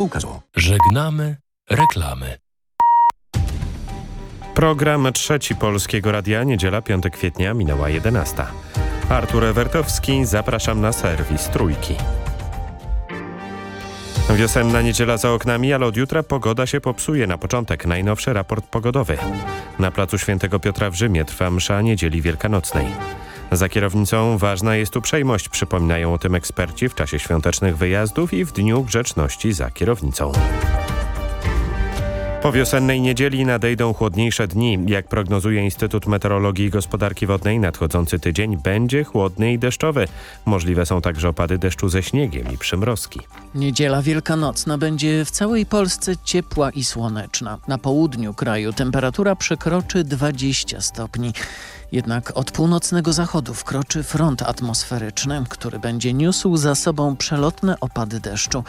Spółka. Żegnamy reklamy. Program Trzeci Polskiego Radia, niedziela 5 kwietnia, minęła 11. Artur Ewertowski, zapraszam na serwis Trójki. Wiosenna niedziela za oknami, ale od jutra pogoda się popsuje. Na początek najnowszy raport pogodowy. Na placu Świętego Piotra w Rzymie trwa msza niedzieli wielkanocnej. Za kierownicą ważna jest uprzejmość, przypominają o tym eksperci w czasie świątecznych wyjazdów i w Dniu Grzeczności za kierownicą. Po wiosennej niedzieli nadejdą chłodniejsze dni. Jak prognozuje Instytut Meteorologii i Gospodarki Wodnej, nadchodzący tydzień będzie chłodny i deszczowy. Możliwe są także opady deszczu ze śniegiem i przymrozki. Niedziela wielkanocna będzie w całej Polsce ciepła i słoneczna. Na południu kraju temperatura przekroczy 20 stopni. Jednak od północnego zachodu wkroczy front atmosferyczny, który będzie niósł za sobą przelotne opady deszczu.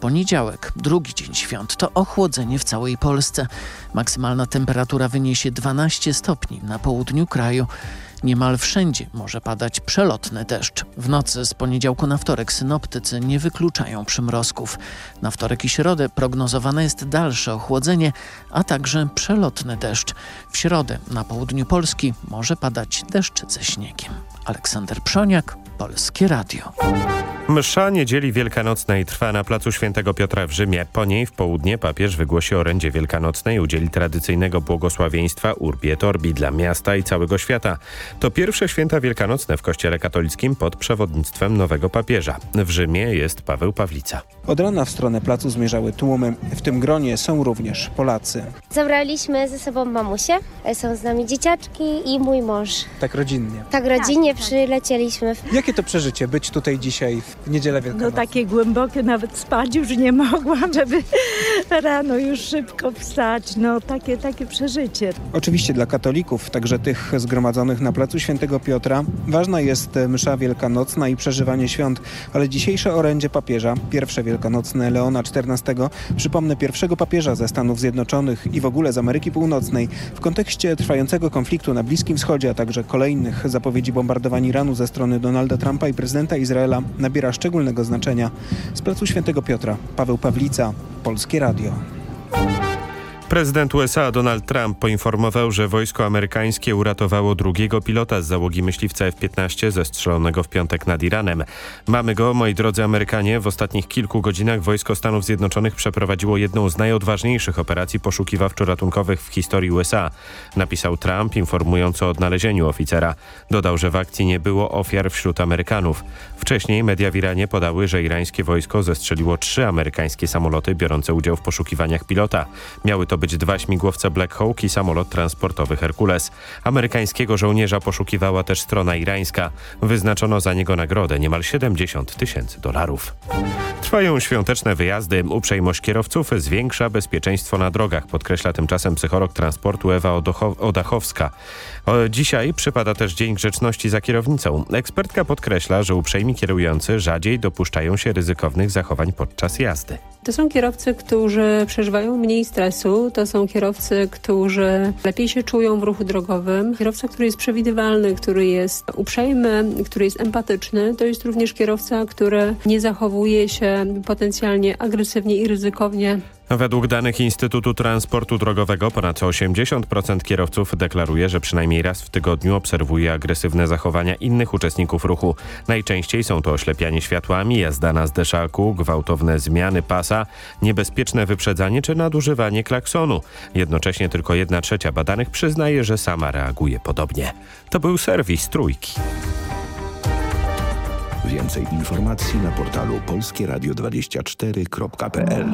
Poniedziałek, drugi dzień świąt, to ochłodzenie w całej Polsce. Maksymalna temperatura wyniesie 12 stopni na południu kraju. Niemal wszędzie może padać przelotny deszcz. W nocy z poniedziałku na wtorek synoptycy nie wykluczają przymrozków. Na wtorek i środę prognozowane jest dalsze ochłodzenie, a także przelotny deszcz. W środę na południu Polski może padać deszcz ze śniegiem. Aleksander Przoniak, Polskie Radio. Msza niedzieli wielkanocnej trwa na placu Świętego Piotra w Rzymie. Po niej w południe papież wygłosi orędzie wielkanocnej, udzieli tradycyjnego błogosławieństwa Urbi et Orbi dla miasta i całego świata. To pierwsze święta wielkanocne w kościele katolickim pod przewodnictwem nowego papieża. W Rzymie jest Paweł Pawlica. Od rana w stronę placu zmierzały tłumy. W tym gronie są również Polacy. Zabraliśmy ze sobą mamusię, są z nami dzieciaczki i mój mąż. Tak rodzinnie. Tak rodzinnie przylecieliśmy. Jakie to przeżycie być tutaj dzisiaj w niedzielę wielkanocną? No takie głębokie, nawet spać już nie mogłam, żeby rano już szybko wstać. No takie, takie przeżycie. Oczywiście dla katolików, także tych zgromadzonych na placu Świętego Piotra, ważna jest msza wielkanocna i przeżywanie świąt, ale dzisiejsze orędzie papieża, pierwsze wielkanocne Leona XIV, przypomnę pierwszego papieża ze Stanów Zjednoczonych i w ogóle z Ameryki Północnej, w kontekście trwającego konfliktu na Bliskim Wschodzie, a także kolejnych zapowiedzi bombardowań Iranu ze strony Donalda Trumpa i prezydenta Izraela nabiera szczególnego znaczenia. Z placu Świętego Piotra, Paweł Pawlica, Polskie Radio. Prezydent USA Donald Trump poinformował, że wojsko amerykańskie uratowało drugiego pilota z załogi myśliwca F-15 zestrzelonego w piątek nad Iranem. Mamy go, moi drodzy Amerykanie. W ostatnich kilku godzinach wojsko Stanów Zjednoczonych przeprowadziło jedną z najodważniejszych operacji poszukiwawczo-ratunkowych w historii USA. Napisał Trump, informując o odnalezieniu oficera. Dodał, że w akcji nie było ofiar wśród Amerykanów. Wcześniej media w Iranie podały, że irańskie wojsko zestrzeliło trzy amerykańskie samoloty biorące udział w poszukiwaniach pilota. Miały to być dwa śmigłowce Black Hawk i samolot transportowy Herkules. Amerykańskiego żołnierza poszukiwała też strona irańska. Wyznaczono za niego nagrodę niemal 70 tysięcy dolarów. Trwają świąteczne wyjazdy. Uprzejmość kierowców zwiększa bezpieczeństwo na drogach, podkreśla tymczasem psycholog transportu Ewa Odachowska. Dzisiaj przypada też Dzień Grzeczności za kierownicą. Ekspertka podkreśla, że uprzejmi kierujący rzadziej dopuszczają się ryzykownych zachowań podczas jazdy. To są kierowcy, którzy przeżywają mniej stresu, to są kierowcy, którzy lepiej się czują w ruchu drogowym. Kierowca, który jest przewidywalny, który jest uprzejmy, który jest empatyczny, to jest również kierowca, który nie zachowuje się potencjalnie agresywnie i ryzykownie Według danych Instytutu Transportu Drogowego ponad 80% kierowców deklaruje, że przynajmniej raz w tygodniu obserwuje agresywne zachowania innych uczestników ruchu. Najczęściej są to oślepianie światłami, jazda na zdeszaku, gwałtowne zmiany pasa, niebezpieczne wyprzedzanie czy nadużywanie klaksonu. Jednocześnie tylko jedna trzecia badanych przyznaje, że sama reaguje podobnie. To był serwis Trójki. Więcej informacji na portalu polskieradio24.pl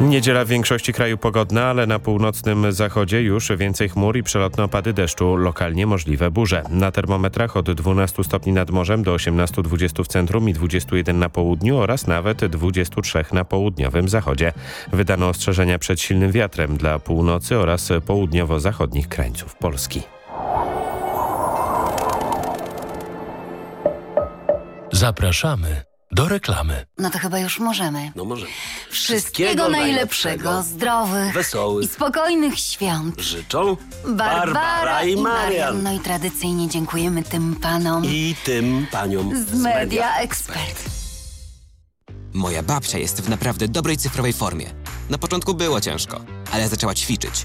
Niedziela w większości kraju pogodna, ale na północnym zachodzie już więcej chmur i przelotne opady deszczu, lokalnie możliwe burze. Na termometrach od 12 stopni nad morzem do 18-20 w centrum i 21 na południu oraz nawet 23 na południowym zachodzie. Wydano ostrzeżenia przed silnym wiatrem dla północy oraz południowo-zachodnich krańców Polski. Zapraszamy do reklamy. No to chyba już możemy. No możemy. Wszystkiego, Wszystkiego najlepszego, najlepszego, zdrowych wesołych i spokojnych świąt. Życzą Barbara, Barbara i, i Marian. No i tradycyjnie dziękujemy tym panom i tym paniom z, z Media, Media Expert. Moja babcia jest w naprawdę dobrej cyfrowej formie. Na początku było ciężko, ale zaczęła ćwiczyć.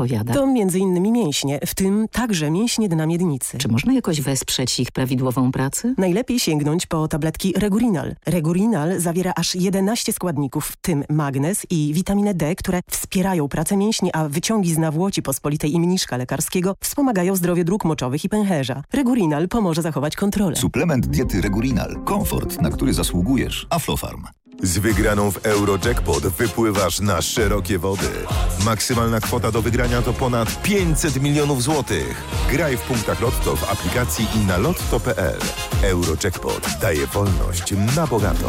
odpowiada? To między innymi mięśnie, w tym także mięśnie dna miednicy. Czy można jakoś wesprzeć ich prawidłową pracę? Najlepiej sięgnąć po tabletki Regurinal. Regurinal zawiera aż 11 składników, w tym magnez i witaminę D, które wspierają pracę mięśni, a wyciągi z nawłoci pospolitej i mniszka lekarskiego wspomagają zdrowie dróg moczowych i pęcherza. Regurinal pomoże zachować kontrolę. Suplement diety Regurinal. Komfort, na który zasługujesz. Aflofarm. Z wygraną w Eurojackpot wypływasz na szerokie wody. Maksymalna kwota do wygrania to ponad 500 milionów złotych. Graj w punktach Lotto w aplikacji i na lotto.pl. Eurojackpot daje wolność na bogato.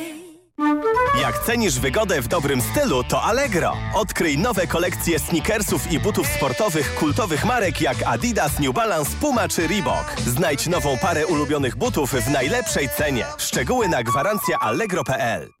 Jak cenisz wygodę w dobrym stylu, to Allegro. Odkryj nowe kolekcje sneakersów i butów sportowych kultowych marek jak Adidas, New Balance, Puma czy Reebok. Znajdź nową parę ulubionych butów w najlepszej cenie. Szczegóły na gwarancja allegro.pl.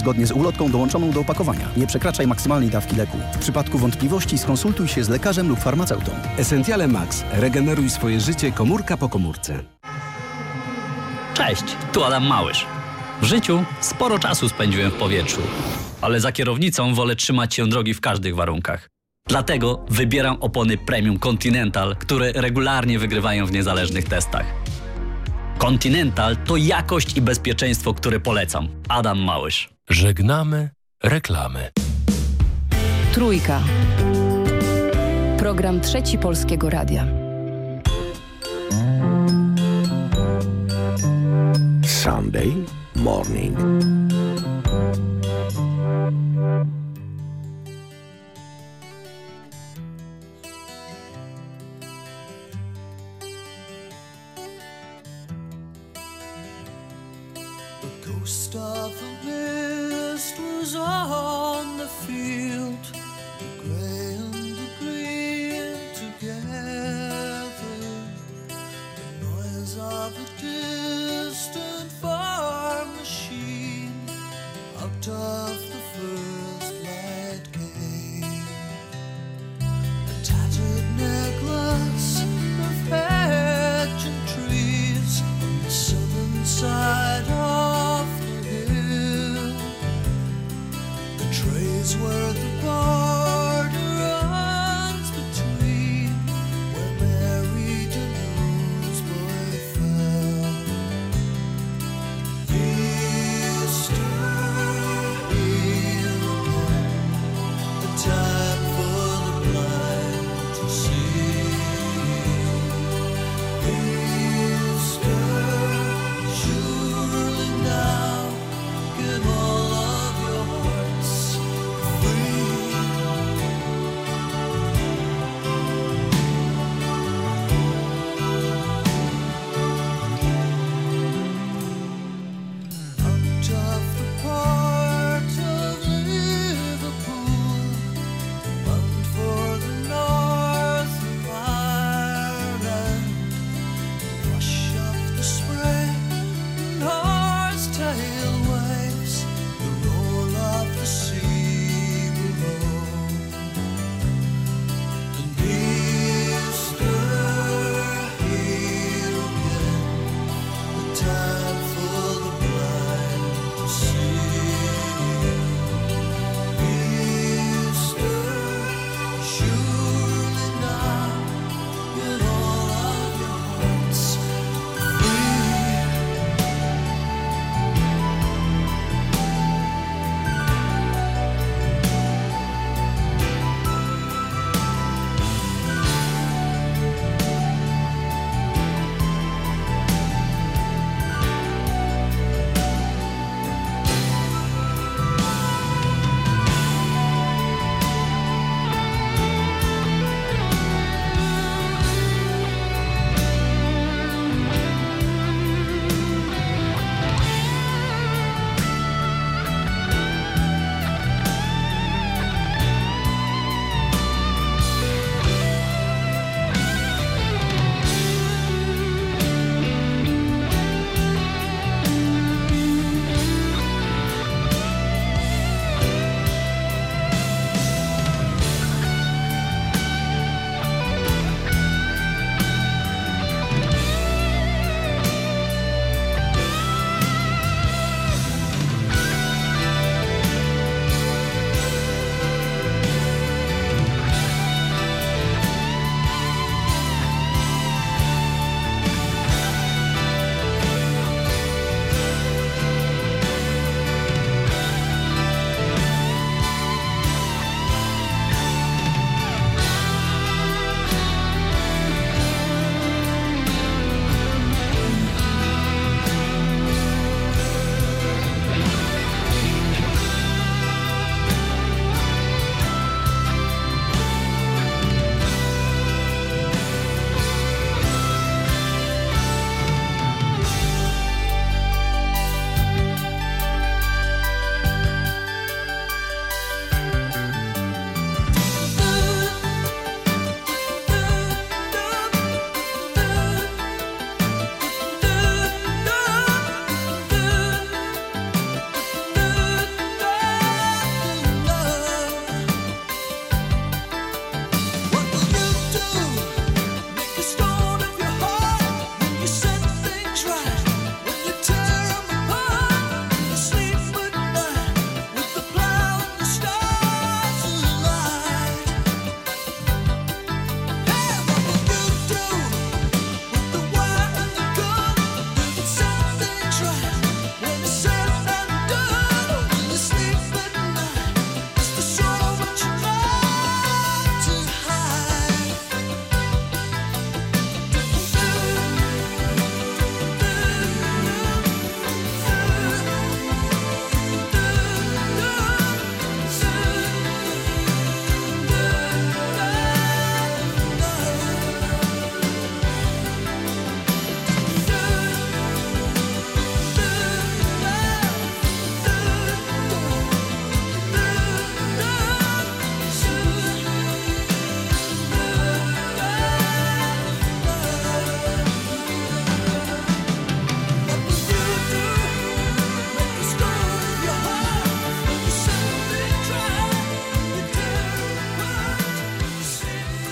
zgodnie z ulotką dołączoną do opakowania. Nie przekraczaj maksymalnej dawki leku. W przypadku wątpliwości skonsultuj się z lekarzem lub farmaceutą. Essentiale Max. Regeneruj swoje życie komórka po komórce. Cześć, tu Adam Małysz. W życiu sporo czasu spędziłem w powietrzu, ale za kierownicą wolę trzymać się drogi w każdych warunkach. Dlatego wybieram opony Premium Continental, które regularnie wygrywają w niezależnych testach. Continental to jakość i bezpieczeństwo, które polecam. Adam Małysz. Żegnamy reklamy. Trójka. Program Trzeci Polskiego Radia. Sunday morning. Of the mist was on the field, the gray and the green together. The noise of a distant farm machine out of the Trays were the bar.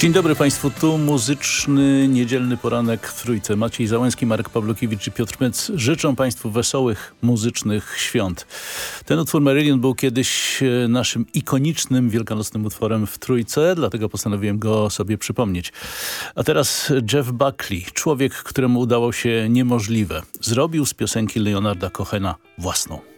Dzień dobry Państwu, tu muzyczny niedzielny poranek w Trójce. Maciej Załęski, Marek Pawlukiewicz i Piotr Mec życzą Państwu wesołych muzycznych świąt. Ten utwór Marillion był kiedyś e, naszym ikonicznym wielkanocnym utworem w Trójce, dlatego postanowiłem go sobie przypomnieć. A teraz Jeff Buckley, człowiek, któremu udało się niemożliwe. Zrobił z piosenki Leonarda Cohena własną.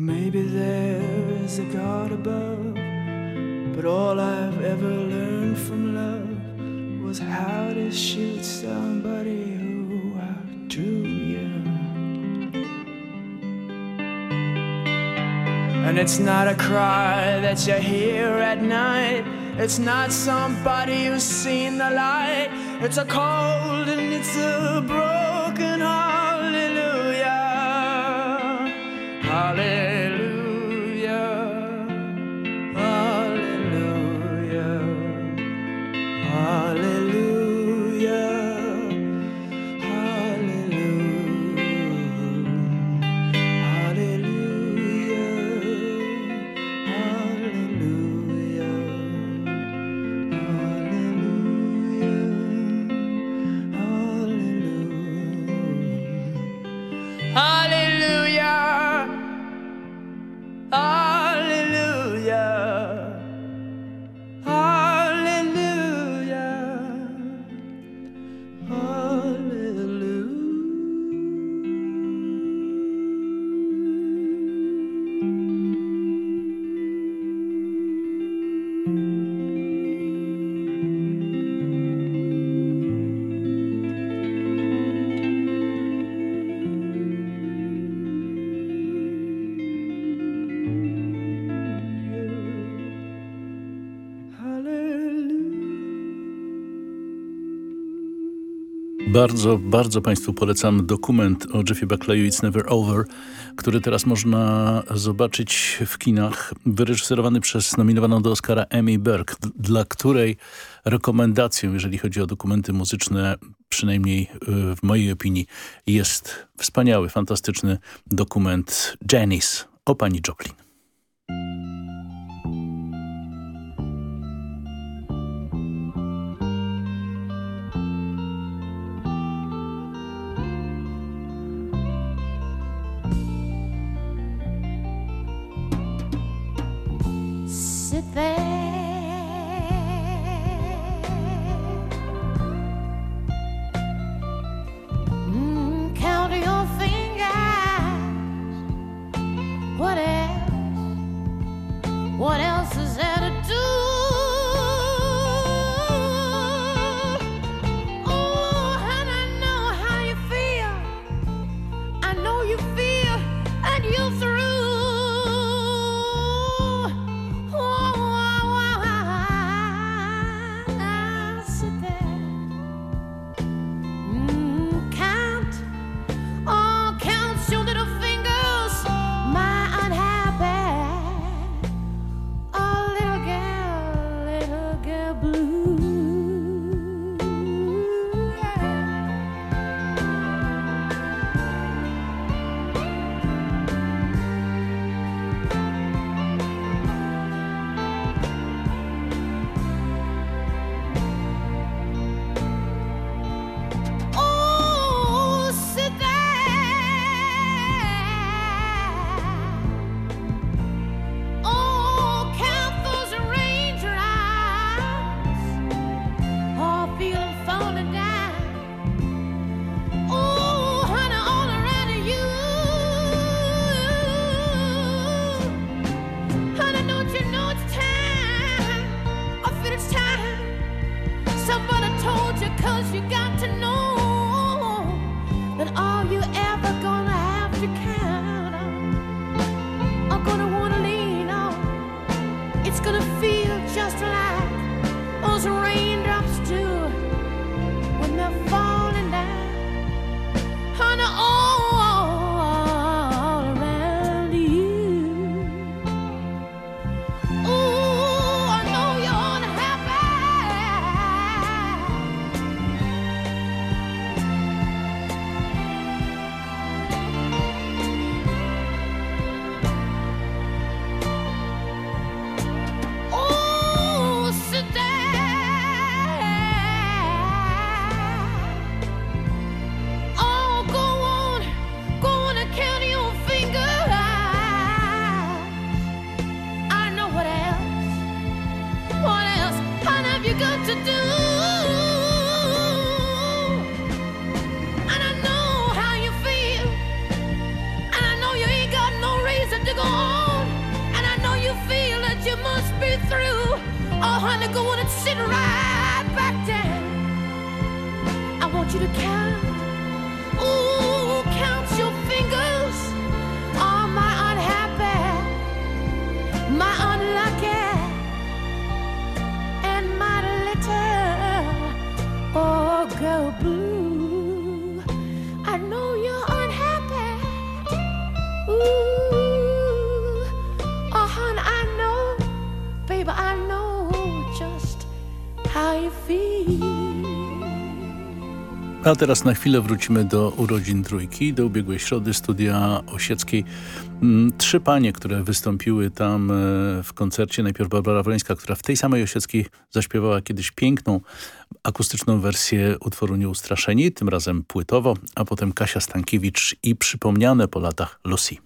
Maybe there is a God above, but all I've ever learned from love was how to shoot somebody who outdrew you. And it's not a cry that you hear at night. It's not somebody who's seen the light. It's a cold and it's a broken Bardzo, bardzo Państwu polecam dokument o Jeffie Buckleyu It's Never Over, który teraz można zobaczyć w kinach, wyreżyserowany przez nominowaną do Oscara Amy Berg, dla której rekomendacją, jeżeli chodzi o dokumenty muzyczne, przynajmniej y, w mojej opinii, jest wspaniały, fantastyczny dokument Janice o pani Joplin. Oh, honey, go on and sit right back down. I want you to count. A teraz na chwilę wrócimy do urodzin trójki, do ubiegłej środy studia Osieckiej. Mm, trzy panie, które wystąpiły tam e, w koncercie, najpierw Barbara Wrońska, która w tej samej Osieckiej zaśpiewała kiedyś piękną akustyczną wersję utworu Nieustraszeni, tym razem płytowo, a potem Kasia Stankiewicz i przypomniane po latach Lucy.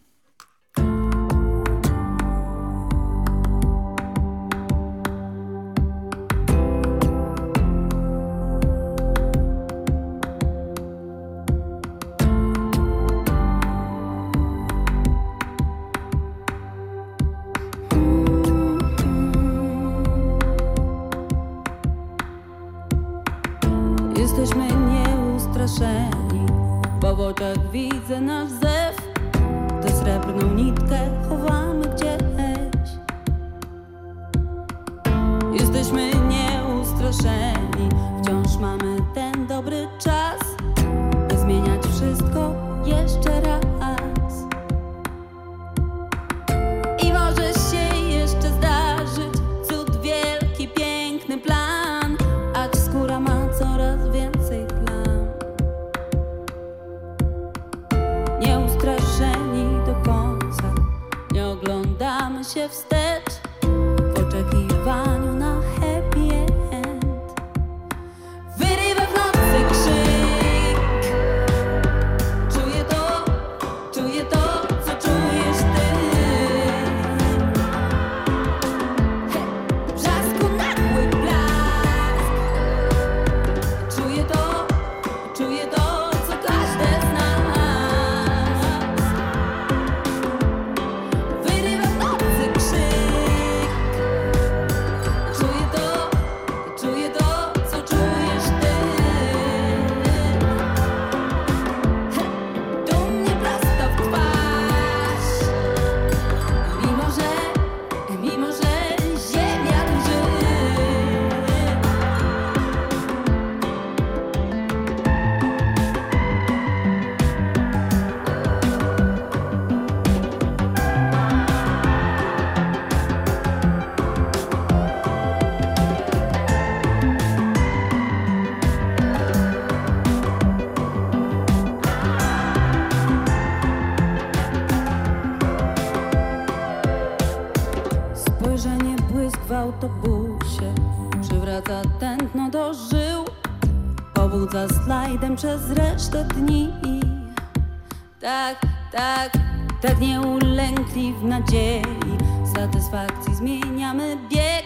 shifts za slajdem przez resztę dni. Tak, tak, tak nie ulękli w nadziei. Satysfakcji zmieniamy bieg,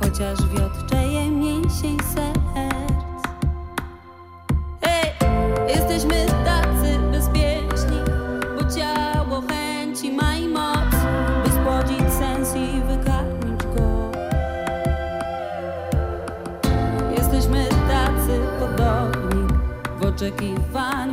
chociaż wiotr czeje mięsień serca. ponte que vai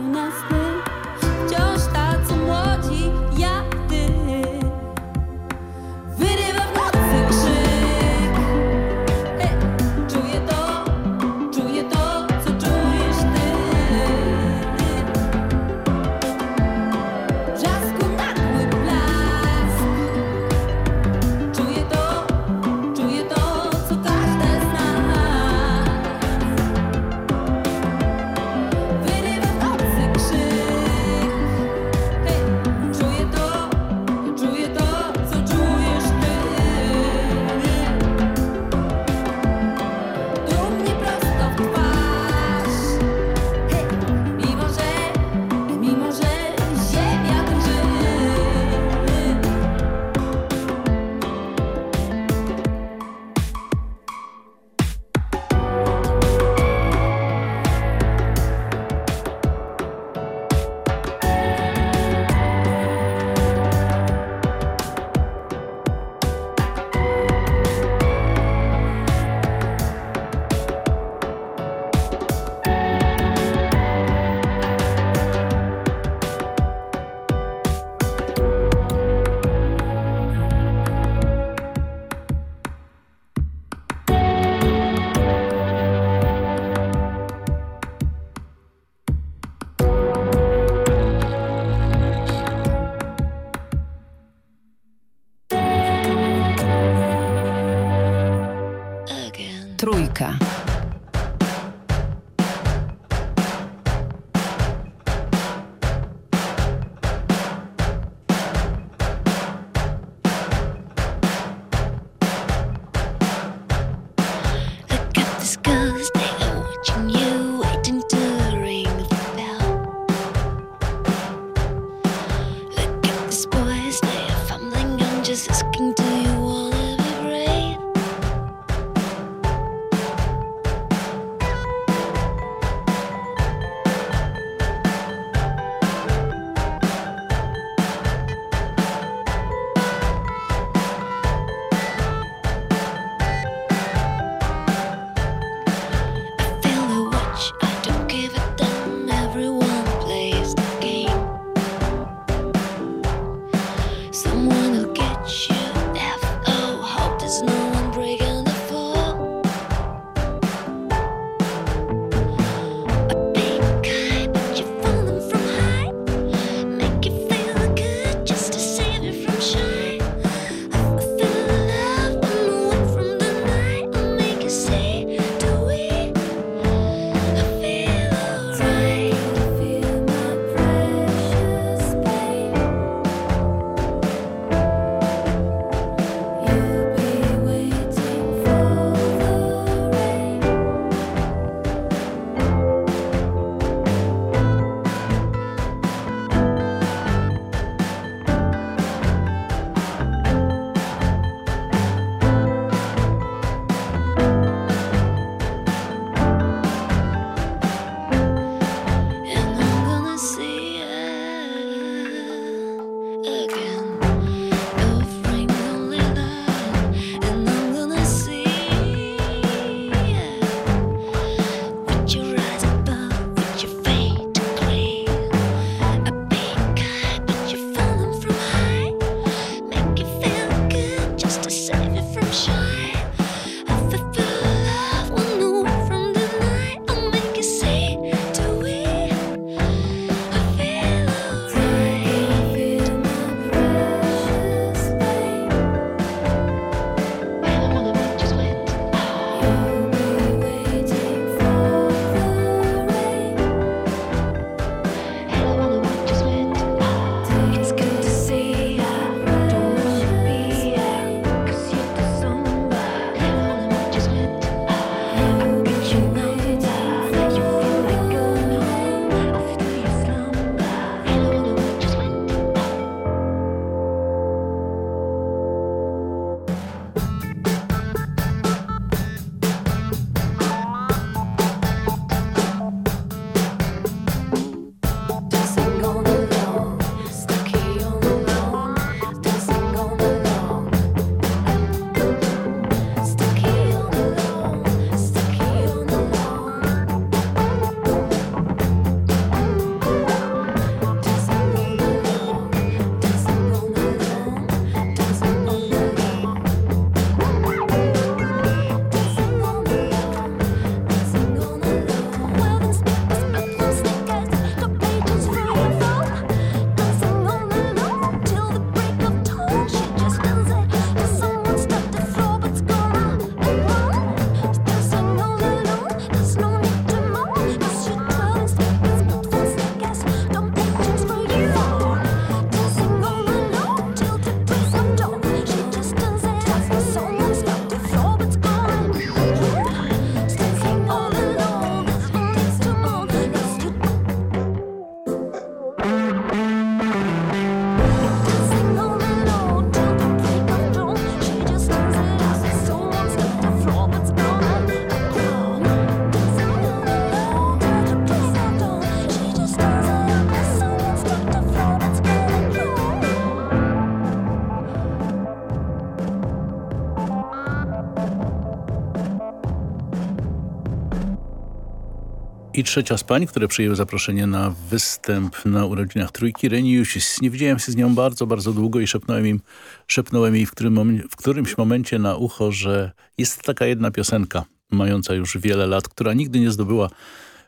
trzecia z pań, które przyjęły zaproszenie na występ na urodzinach trójki, Reni Jusis. Nie widziałem się z nią bardzo, bardzo długo i szepnąłem, im, szepnąłem jej w, którym, w którymś momencie na ucho, że jest taka jedna piosenka, mająca już wiele lat, która nigdy nie zdobyła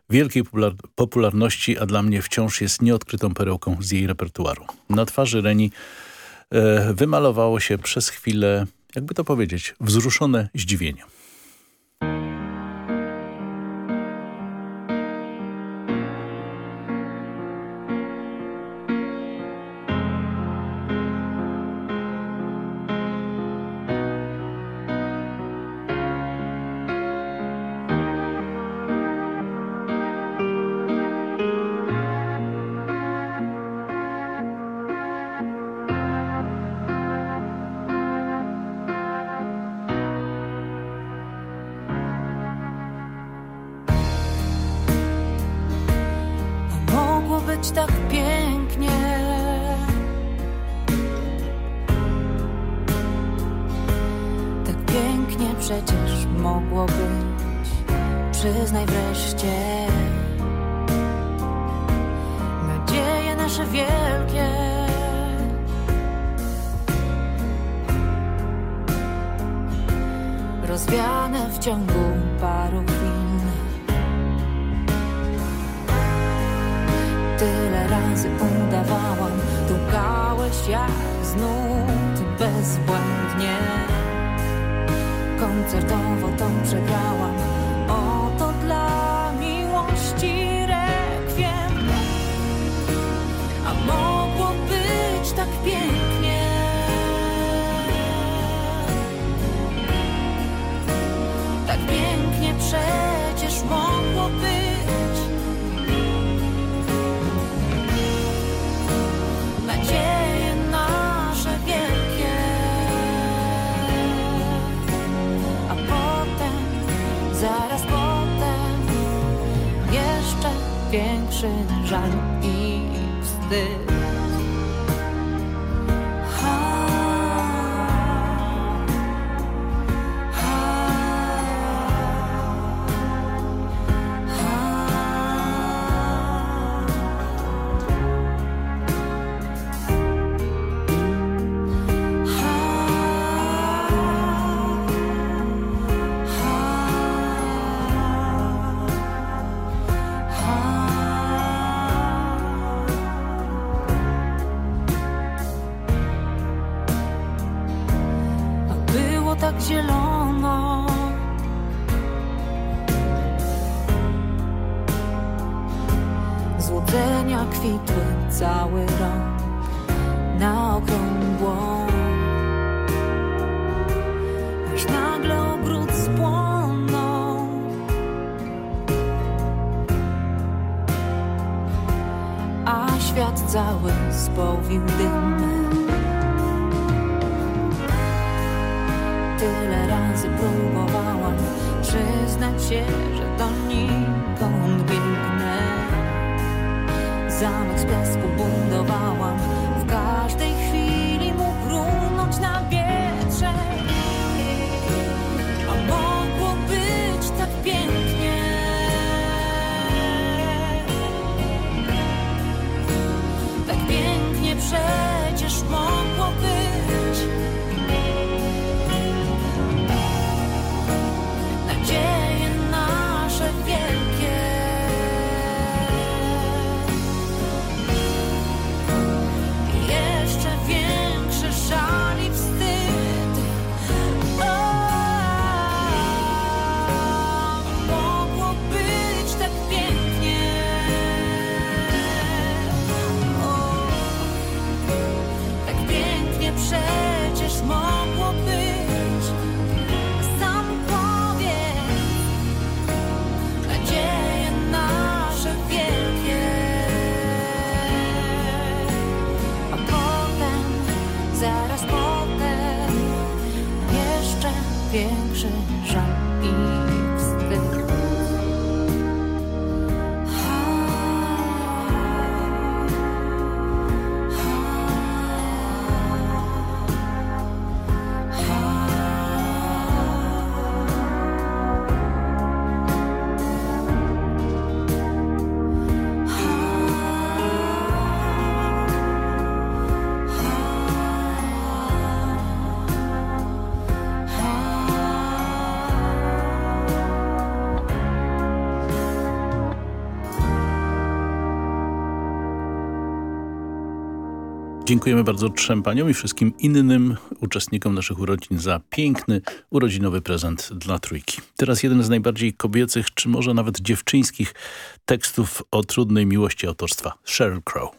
wielkiej popularności, a dla mnie wciąż jest nieodkrytą perełką z jej repertuaru. Na twarzy Reni e, wymalowało się przez chwilę, jakby to powiedzieć, wzruszone zdziwienie. Pięknie przecież mogło być. Przyznaj wreszcie. Nadzieje nasze wielkie. Rozwiane w ciągu paru chwil. Tyle razy udawałam, dukałeś jak znów bezbłędnie. Koncertowo tą przegrałam, oto dla miłości rekwiem. A mogło być tak pięknie. Większy żal i wstyd. Złudzenia kwitły cały rok na okrągło. Aż nagle ogród spłonął. A świat cały spowił dym. Tyle razy próbowałam przyznać się, że donikąd biegnę. Zamek z piasku budowałam, w każdej chwili mógł runąć na. Dziękujemy bardzo trzem paniom i wszystkim innym uczestnikom naszych urodzin za piękny urodzinowy prezent dla trójki. Teraz jeden z najbardziej kobiecych, czy może nawet dziewczyńskich tekstów o trudnej miłości autorstwa Sheryl Crow.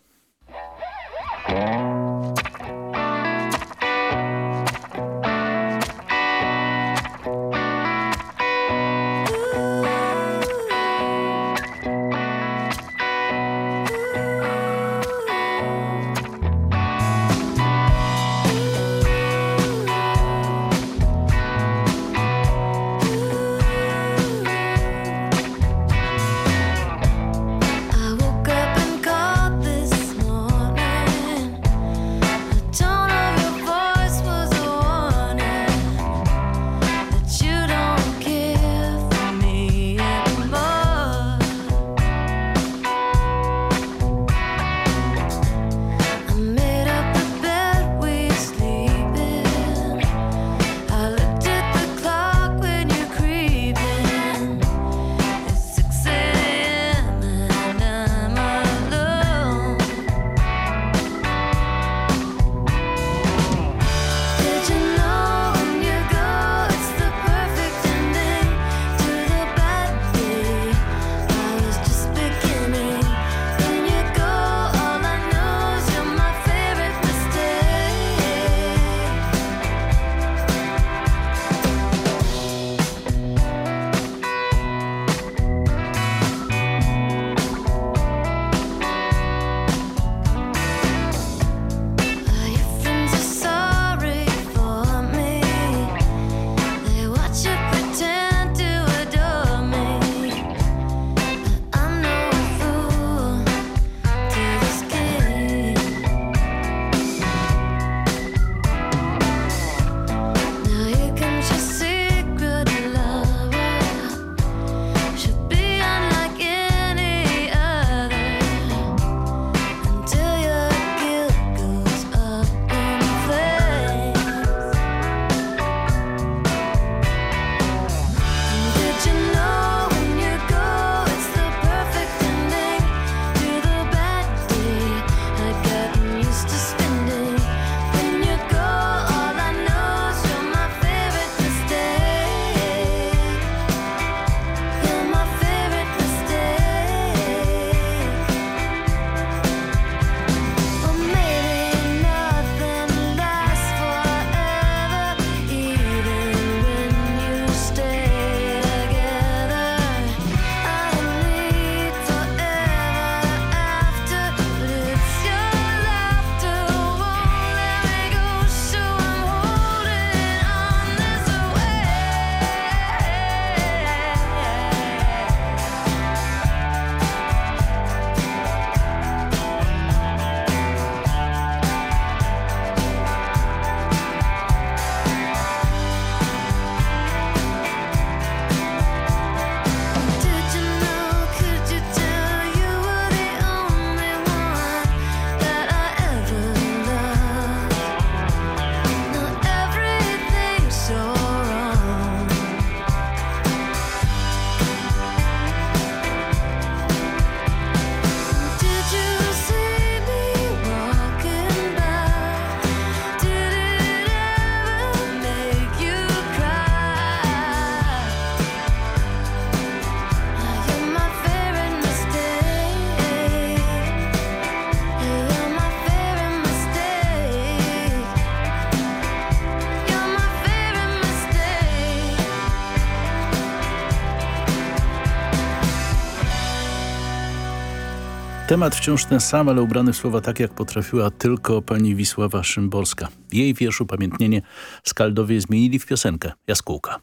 Temat wciąż ten sam, ale ubrany w słowa tak, jak potrafiła tylko pani Wisława Szymborska. Jej wiersz upamiętnienie Skaldowie zmienili w piosenkę Jaskółka.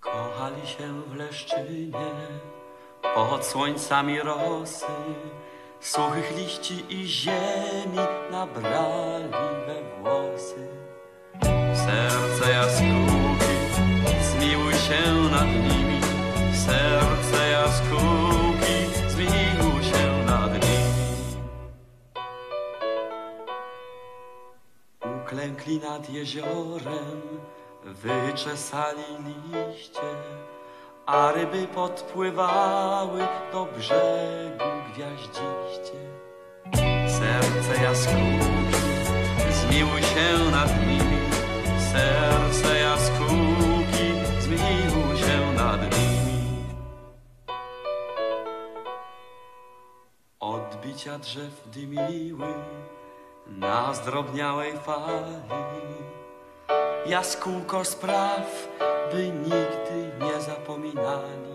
Kochali się w Leszczynie pod słońcami rosy, suchych liści i ziemi nabrali we włosy. Serce jaskółki, zmiłuj się nad nimi, serce Uklękli nad jeziorem, wyczesali liście, a ryby podpływały do brzegu gwiaździście. Serce jaskółki, zmiłuj się nad nimi, serce jaskółki, zmiłuj się nad nimi. Odbicia drzew dymiły na zdrobniałej fali. Jaskółko spraw, by nigdy nie zapominali.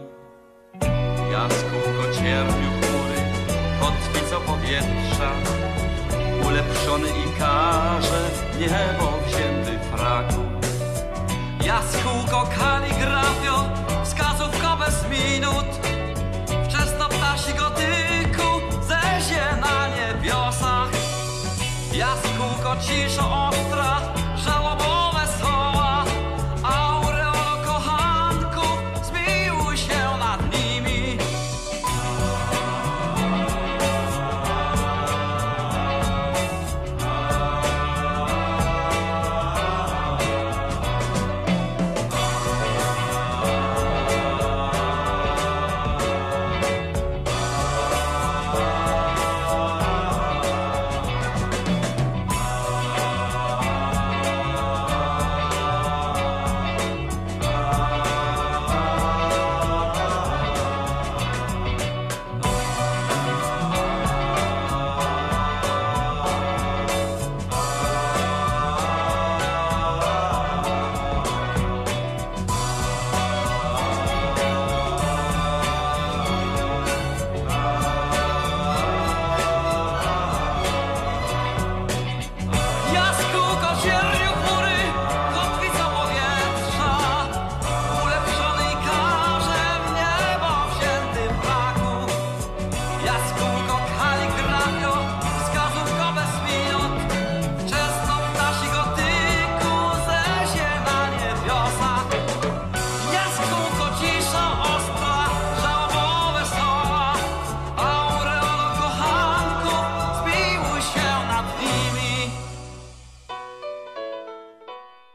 Jaskółko cierniu chmury, kotwico powietrza, ulepszony i karze niebo wzięty fraku. Jaskółko kaligrafio, wskazówko bez minut, wczesno ptasi gotyku, got cheers on.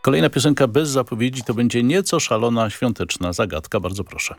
Kolejna piosenka bez zapowiedzi to będzie nieco szalona świąteczna zagadka. Bardzo proszę.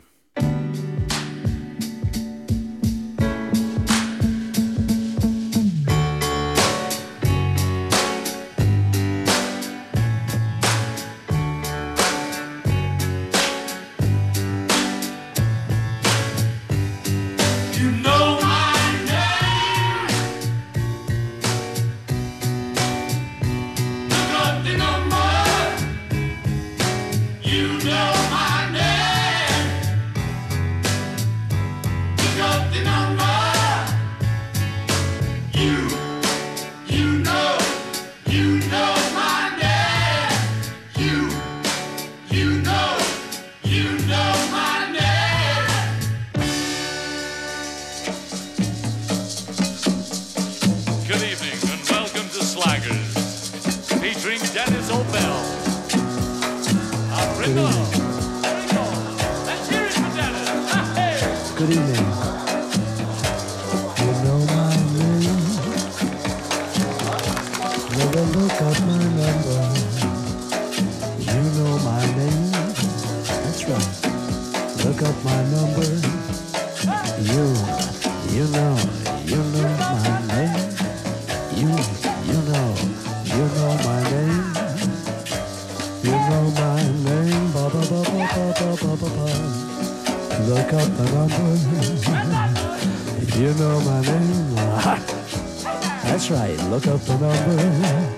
You know my name. That's right. Look up the number.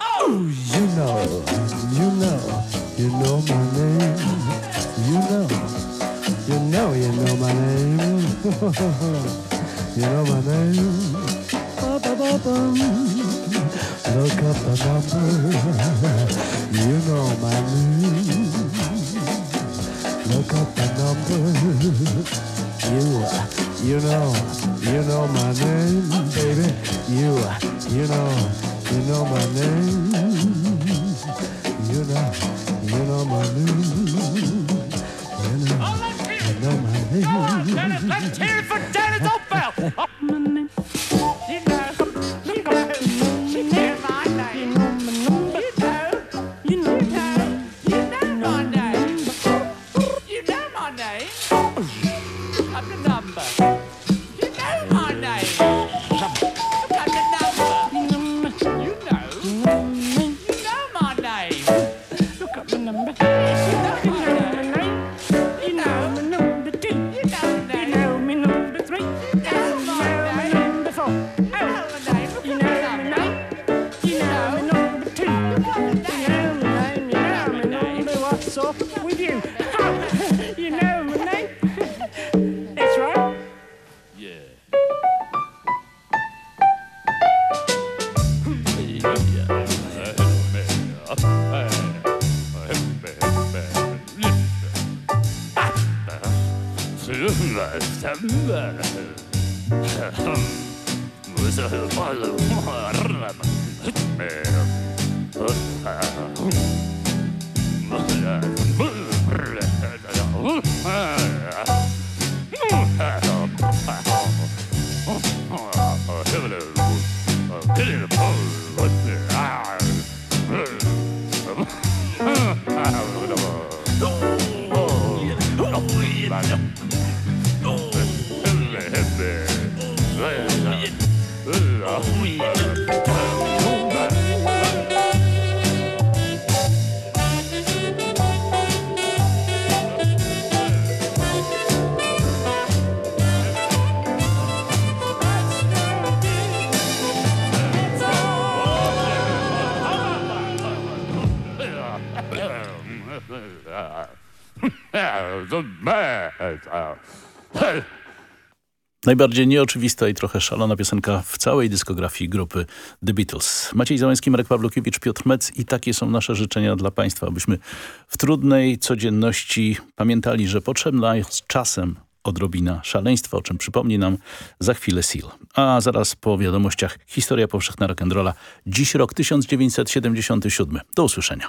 Oh, you know, you know, you know my name. You know, You know, you know my name. you know my name. Ba-ba-ba-bum. Look up the number. You know my name. Look up the number. You, you know, you know my name, baby. You, you know, you know my name. You know, you know my name. You know, you know my name. Dennis, let's hear it Dennis Najbardziej nieoczywista i trochę szalona piosenka w całej dyskografii grupy The Beatles. Maciej Załęski, Marek Pawlukiewicz, Piotr Mec i takie są nasze życzenia dla Państwa, abyśmy w trudnej codzienności pamiętali, że potrzebna jest czasem odrobina szaleństwa, o czym przypomni nam za chwilę Seal. A zaraz po wiadomościach historia powszechna rock'n'rolla. Dziś rok 1977. Do usłyszenia.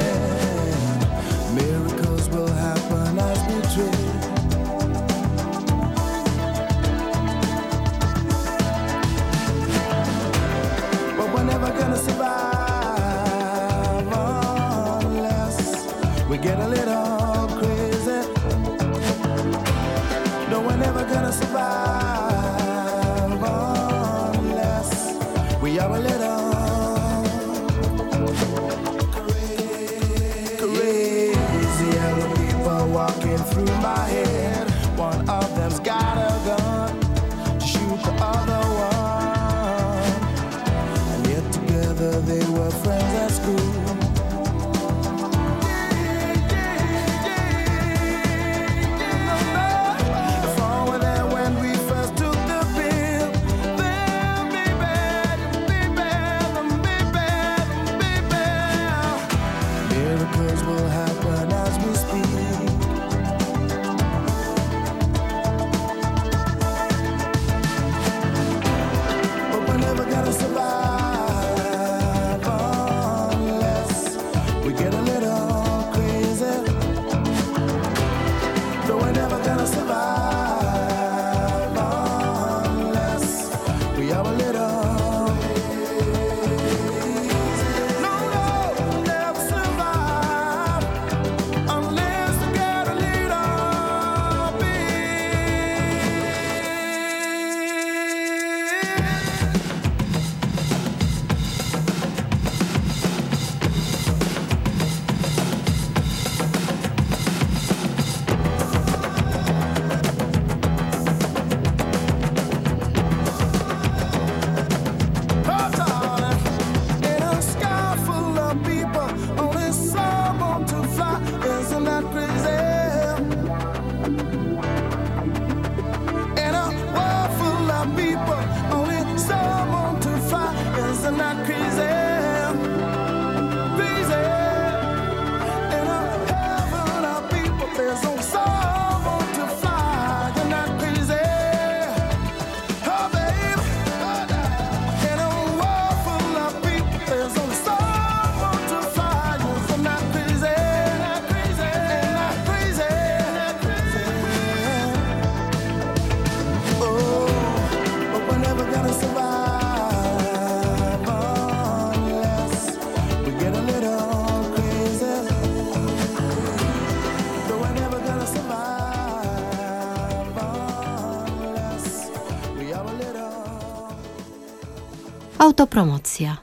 Gonna survive unless we get a little Autopromocja.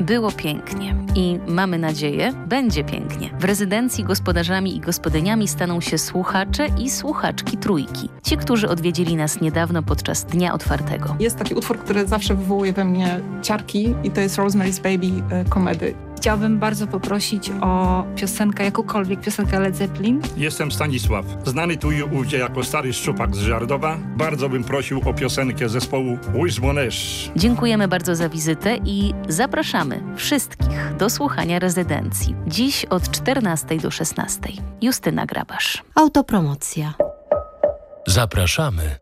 Było pięknie i mamy nadzieję, będzie pięknie. W rezydencji gospodarzami i gospodyniami staną się słuchacze i słuchaczki trójki. Ci, którzy odwiedzili nas niedawno podczas Dnia Otwartego. Jest taki utwór, który zawsze wywołuje we mnie ciarki i to jest Rosemary's Baby y, komedy. Chciałabym bardzo poprosić o piosenkę, jakąkolwiek piosenkę Led Zeppelin. Jestem Stanisław, znany tu i ówdzie jako stary szczupak z Żardowa. Bardzo bym prosił o piosenkę zespołu Wismonesz. Dziękujemy bardzo za wizytę i zapraszamy wszystkich do słuchania rezydencji. Dziś od 14 do 16. Justyna Grabasz. Autopromocja. Zapraszamy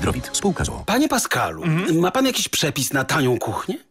Zdrowit. Spółka ZOO. Panie Pascalu, ma pan jakiś przepis na tanią kuchnię?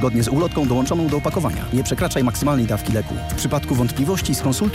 zgodnie z ulotką dołączoną do opakowania. Nie przekraczaj maksymalnej dawki leku. W przypadku wątpliwości skonsultuj